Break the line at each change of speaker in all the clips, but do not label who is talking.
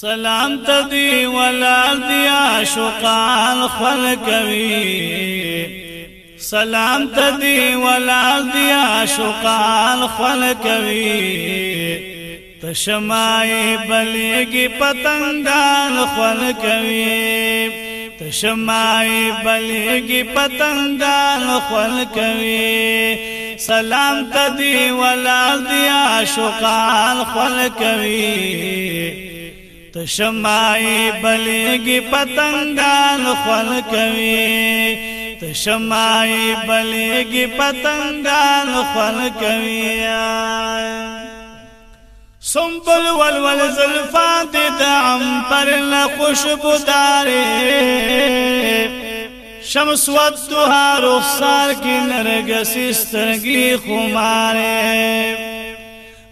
سلام تدی ولال دی عاشقان خپل کوي سلام تدی ولال دی عاشقان خپل کوي تشمای بلګي پتنګان خپل کوي تشمای بلګي پتنګان خپل کوي سلام تدی ولال دی عاشقان خپل کوي تو شمائی بلی پتنگ ن فن تو شمائی بلیگ پتنگ فن کمیاں سنبل ول ولفاں داری شم سوت تہارو سار کی نرگ سستر خمارے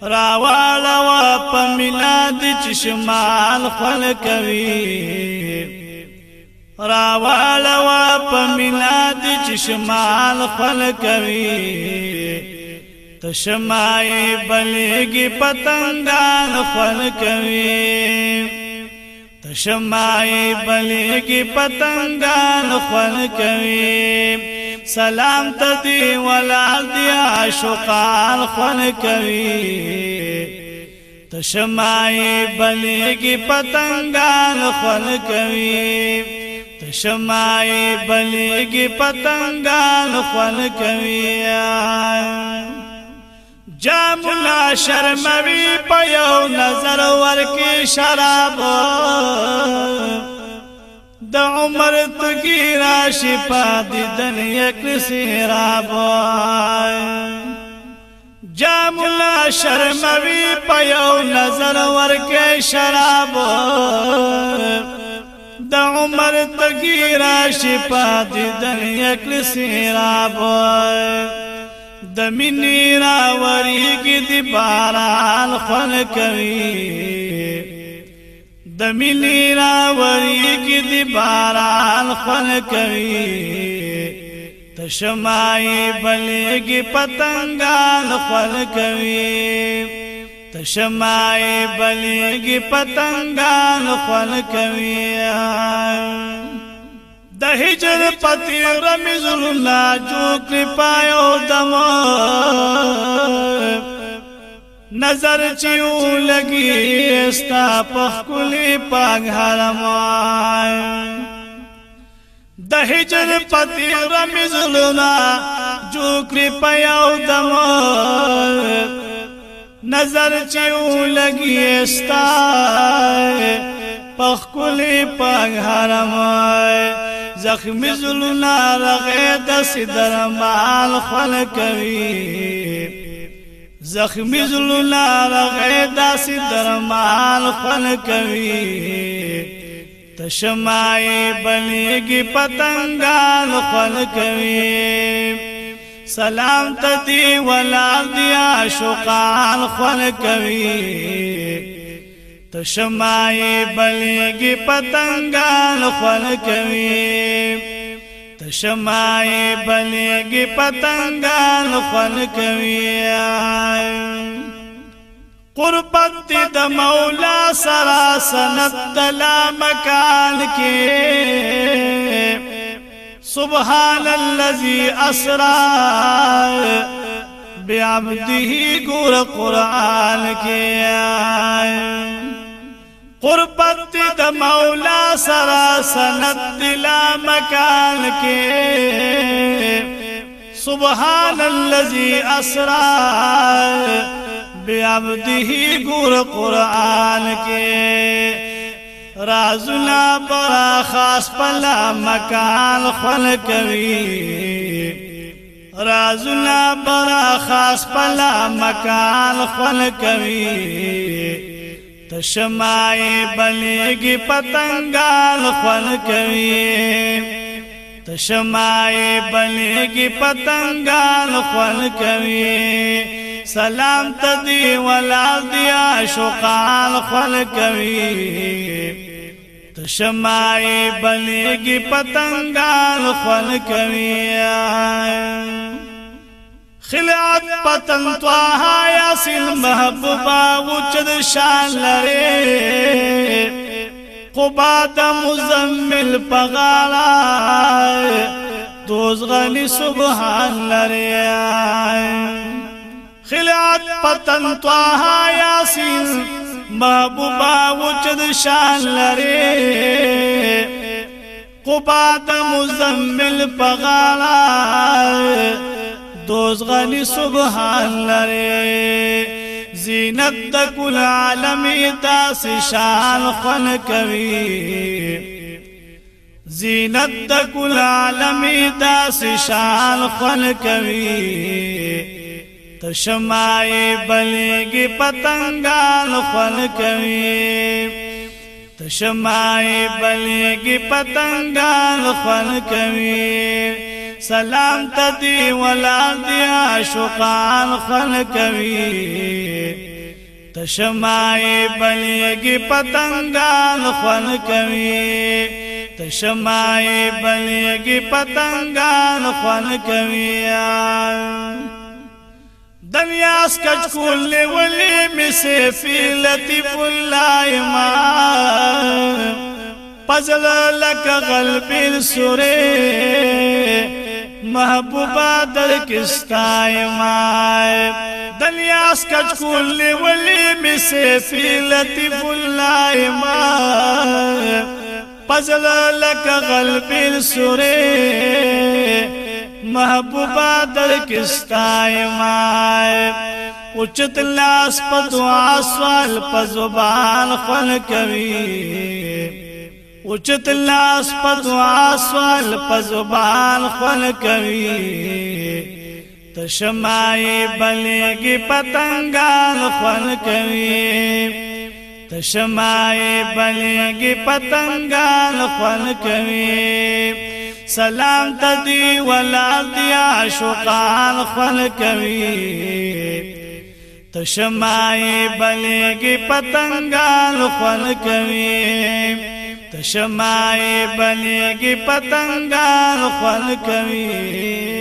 راواله وا پمینا د چشمال خپل کوي راواله وا پمینا د چشمال خپل کوي تشمای بلګي پتنګان خپل کوي تشمای بلګي پتنګان خپل کوي سلام تدی ولال دی عاشقان خون کوي تشمای بلیږي پتنګان خون کوي تشمای بلیږي پتنګان خون کوي جام لا شرموي په یو نظر ورکی شراب د عمر تګی راشي پاد دن یک سیراب جام لا شرموي پيو نظر ورکه شراب د عمر تګی راشي پاد دن یک سیراب د منی راوري کی دی باران خون کوي د ملي راوري کې د باران خپل کوي تشمای بلګي پتنګان خپل کوي تشمای بلګي پتنګان خپل کوي د هجر پتی رمز الله جو کرپایو دمو نظر چیو لگی استا پخکلی پاک حرمان د هجر پتی رمزلنا جو کرپا یو دم نظر چیو لگی استا پخکلی پاک حرمان زخمی زلنا رغید سدر مال خلق کوي زخمی زلولا رغی سی درمان خن کوی تشمائی بلیگی پتنگان خن کوی سلام تدی ولال دیا شقان خن کوی تشمائی بلیگی پتنگان خن کوی شمائی بلی پتنگان خون کوی آئی قربت دی دا مولا سرا سنت دلا مکان کی سبحان اللذی اسرا بی عبدی گور قرآن کی آئی قربت د مولا سرا دلا مکان کے سبحان نل اسرا اصرار گر قرآن کے رازنا برا خاص پلا مکان خل کوي رازنا برا خاص پلا مکان خل کوي تشمای بلیگی پتنگال خون کوي تشمای بلیگی پتنگال خون کوي سلام تدی ولا دیا شقال خون کوي تشمای بلیگی پتنگال خون کوي خلعت پتن تواها یاسین محبوبا وچد شان لرے قبا د مزمل پغالا دوز غلی سبحان لرے خلعت پتن تواها یاسین محبوبا وچد شان لرے قبا د مزمل پغالا تو غنی سبحان رے زینت نت کل داسی تاس شان کبھی کوي زینت داسی کل فن تاس شان بلیں گی پتنگال فن کبھی تش کوي بلیں گی پتنگان خن کوي سلام تدی ولا دیا شان خل کبھی تشمائی بلیگی گی پتنگال فن کبھی بلیگی پتنگان فن کمیا دنیا کٹ ولی میں سے پیلتی پلا مار پزل لک پی سورے محبوبہ در کشتا دنیا اللہ مائے پزل لکا غلبی سورے محبوبہ دل مائے اچت لاس پا دعا سوال پا زبان پن کبھی اوچت لاس پدوا سوال پزبان خل کوي تشمای بلګي پتنګان خل کوي تشمای بلګي پتنګان خل کوي سلام تدی ولادی عاشقان خل کوي تشمای بلګي پتنګان خل کوي تشمائی بنے گی پتنگا فن کبھی